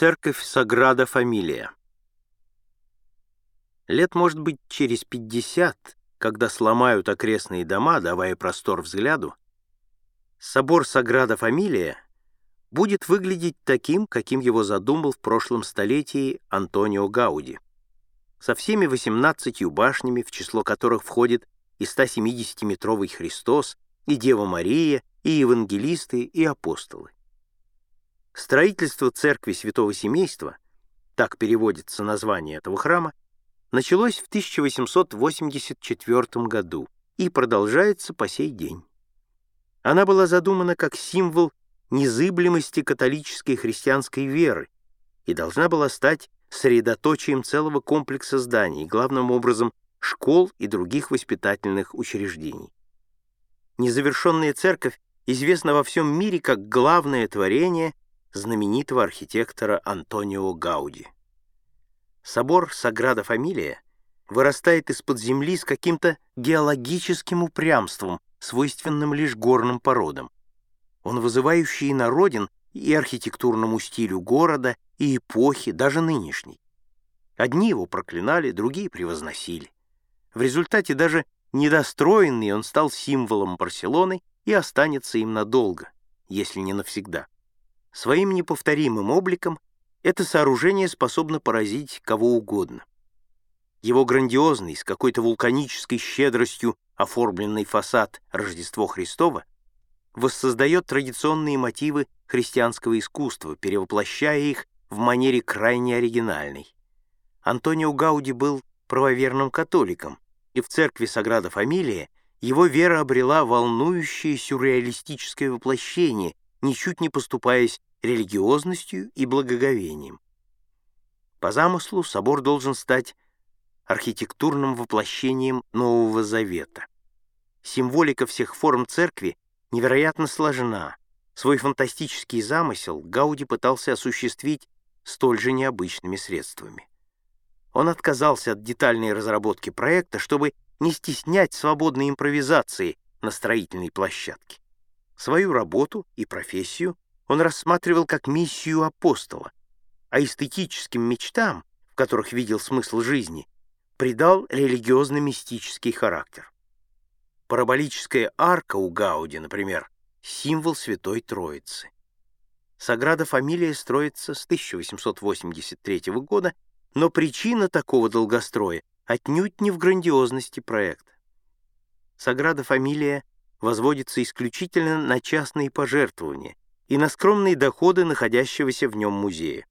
Церковь Саграда Фамилия Лет, может быть, через пятьдесят, когда сломают окрестные дома, давая простор взгляду, собор Саграда Фамилия будет выглядеть таким, каким его задумал в прошлом столетии Антонио Гауди, со всеми 18 башнями, в число которых входит и 170-метровый Христос, и Дева Мария, и евангелисты, и апостолы. Строительство церкви Святого Семейства, так переводится название этого храма, началось в 1884 году и продолжается по сей день. Она была задумана как символ незыблемости католической христианской веры и должна была стать средоточием целого комплекса зданий, главным образом школ и других воспитательных учреждений. Незавершенная церковь известна во всем мире как главное творение знаменитого архитектора Антонио Гауди. Собор Саграда Фамилия вырастает из-под земли с каким-то геологическим упрямством, свойственным лишь горным породам. Он вызывающий народен и архитектурному стилю города, и эпохи, даже нынешней. Одни его проклинали, другие превозносили. В результате даже недостроенный он стал символом Барселоны и останется им надолго, если не навсегда. Своим неповторимым обликом это сооружение способно поразить кого угодно. Его грандиозный, с какой-то вулканической щедростью оформленный фасад Рождество Христово воссоздает традиционные мотивы христианского искусства, перевоплощая их в манере крайне оригинальной. Антонио Гауди был правоверным католиком, и в церкви Саграда Фамилия его вера обрела волнующее сюрреалистическое воплощение, ничуть не поступаясь религиозностью и благоговением. По замыслу собор должен стать архитектурным воплощением Нового Завета. Символика всех форм церкви невероятно сложна. Свой фантастический замысел Гауди пытался осуществить столь же необычными средствами. Он отказался от детальной разработки проекта, чтобы не стеснять свободной импровизации на строительной площадке. Свою работу и профессию он рассматривал как миссию апостола, а эстетическим мечтам, в которых видел смысл жизни, придал религиозно-мистический характер. Параболическая арка у Гауди, например, символ Святой Троицы. Саграда Фамилия строится с 1883 года, но причина такого долгостроя отнюдь не в грандиозности проекта. Саграда Фамилия возводится исключительно на частные пожертвования и на скромные доходы находящегося в нем музея.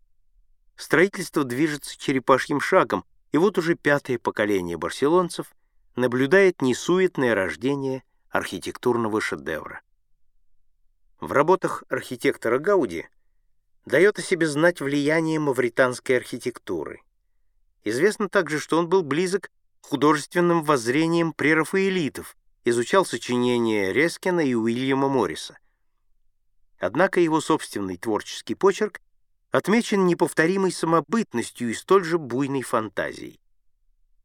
Строительство движется черепашьим шагом, и вот уже пятое поколение барселонцев наблюдает несуетное рождение архитектурного шедевра. В работах архитектора Гауди дает о себе знать влияние мавританской архитектуры. Известно также, что он был близок к художественным воззрениям прерафаэлитов, изучал сочинения Рескина и Уильяма Морриса. Однако его собственный творческий почерк отмечен неповторимой самобытностью и столь же буйной фантазией.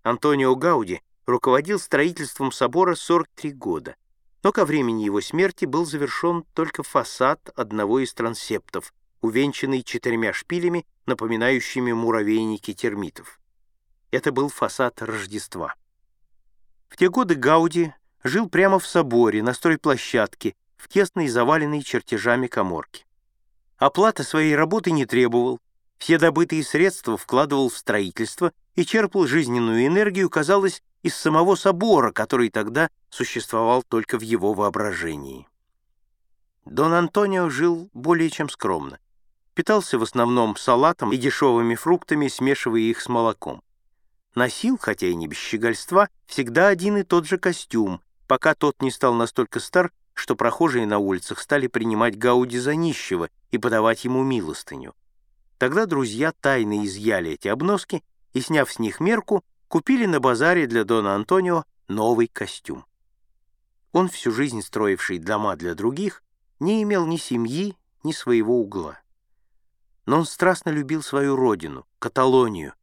Антонио Гауди руководил строительством собора 43 года, но ко времени его смерти был завершен только фасад одного из трансептов, увенчанный четырьмя шпилями, напоминающими муравейники термитов. Это был фасад Рождества. В те годы Гауди жил прямо в соборе, на стройплощадке, в тесной заваленной чертежами коморке. Оплата своей работы не требовал, все добытые средства вкладывал в строительство и черпал жизненную энергию, казалось, из самого собора, который тогда существовал только в его воображении. Дон Антонио жил более чем скромно. Питался в основном салатом и дешевыми фруктами, смешивая их с молоком. Носил, хотя и не без щегольства, всегда один и тот же костюм, пока тот не стал настолько стар, что прохожие на улицах стали принимать Гауди за нищего и подавать ему милостыню. Тогда друзья тайно изъяли эти обноски и, сняв с них мерку, купили на базаре для Дона Антонио новый костюм. Он, всю жизнь строивший дома для других, не имел ни семьи, ни своего угла. Но он страстно любил свою родину, Каталонию,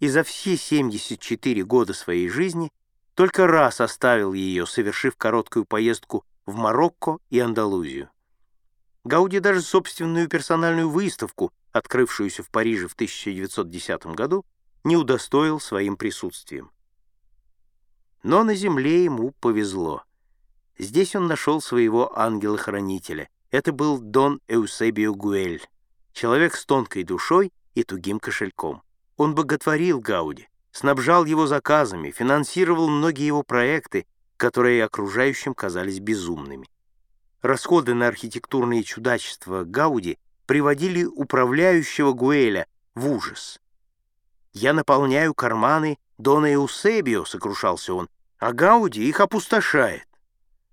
и за все 74 года своей жизни только раз оставил ее, совершив короткую поездку в Марокко и Андалузию. Гауди даже собственную персональную выставку открывшуюся в Париже в 1910 году, не удостоил своим присутствием. Но на земле ему повезло. Здесь он нашел своего ангела-хранителя. Это был Дон Эусебио Гуэль, человек с тонкой душой и тугим кошельком. Он боготворил Гауди, снабжал его заказами, финансировал многие его проекты, которые окружающим казались безумными. Расходы на архитектурные чудачества Гауди приводили управляющего Гуэля в ужас. «Я наполняю карманы Дона Эусебио», — сокрушался он, — «а Гауди их опустошает».